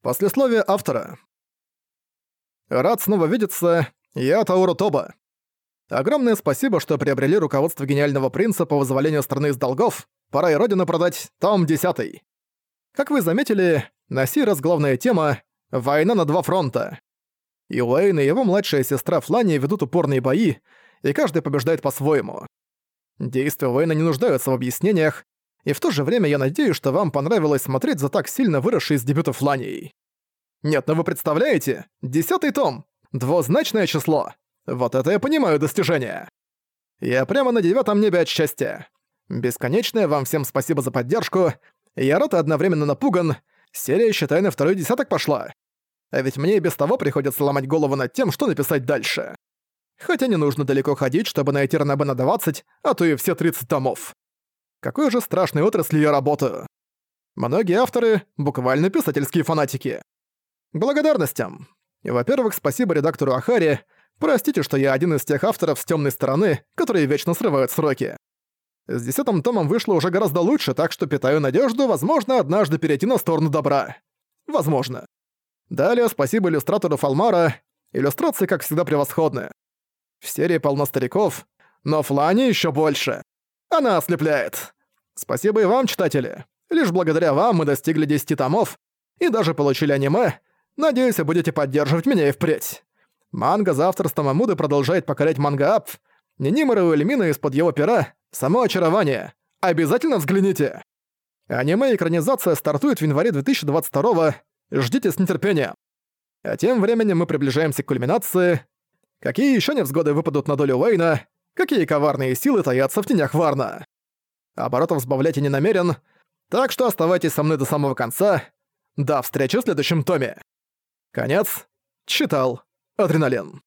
Послесловие автора. Рад снова видеться, я Тауру Тоба. Огромное спасибо, что приобрели руководство гениального принца по вызволению страны из долгов. Пора и родину продать, том 10. Как вы заметили, на сей раз главная тема — война на два фронта. И Уэйн и его младшая сестра Флани ведут упорные бои, и каждый побеждает по-своему. Действия Уэйна не нуждаются в объяснениях, и в то же время я надеюсь, что вам понравилось смотреть за так сильно выросшей из дебюта Фланией. Нет, ну вы представляете? Десятый том. Двузначное число. Вот это я понимаю достижение. Я прямо на девятом небе от счастья. Бесконечное вам всем спасибо за поддержку. Я рад и одновременно напуган. Серия, считай, на второй десяток пошла. А ведь мне и без того приходится ломать голову над тем, что написать дальше. Хотя не нужно далеко ходить, чтобы найти ранобэ на 20, а то и все 30 томов какой же страшной отрасли я работаю. Многие авторы — буквально писательские фанатики. Благодарностям. Во-первых, спасибо редактору Ахари. Простите, что я один из тех авторов с темной стороны, которые вечно срывают сроки. С десятым томом вышло уже гораздо лучше, так что питаю надежду, возможно, однажды перейти на сторону добра. Возможно. Далее спасибо иллюстратору Фалмара. Иллюстрации, как всегда, превосходны. В серии полно стариков, но Флани еще больше. Она ослепляет. Спасибо и вам, читатели. Лишь благодаря вам мы достигли 10 томов и даже получили аниме. Надеюсь, вы будете поддерживать меня и впредь. Манга за авторством Амуды продолжает покорять манга-ап. Ненимора и Эльмина из-под его пера — само очарование. Обязательно взгляните. Аниме-экранизация стартует в январе 2022 Ждите с нетерпением. А тем временем мы приближаемся к кульминации. Какие еще невзгоды выпадут на долю Уэйна, какие коварные силы таятся в тенях Варна. Оборотов сбавлять я не намерен, так что оставайтесь со мной до самого конца. До встречи в следующем томе. Конец. Читал. Адреналин.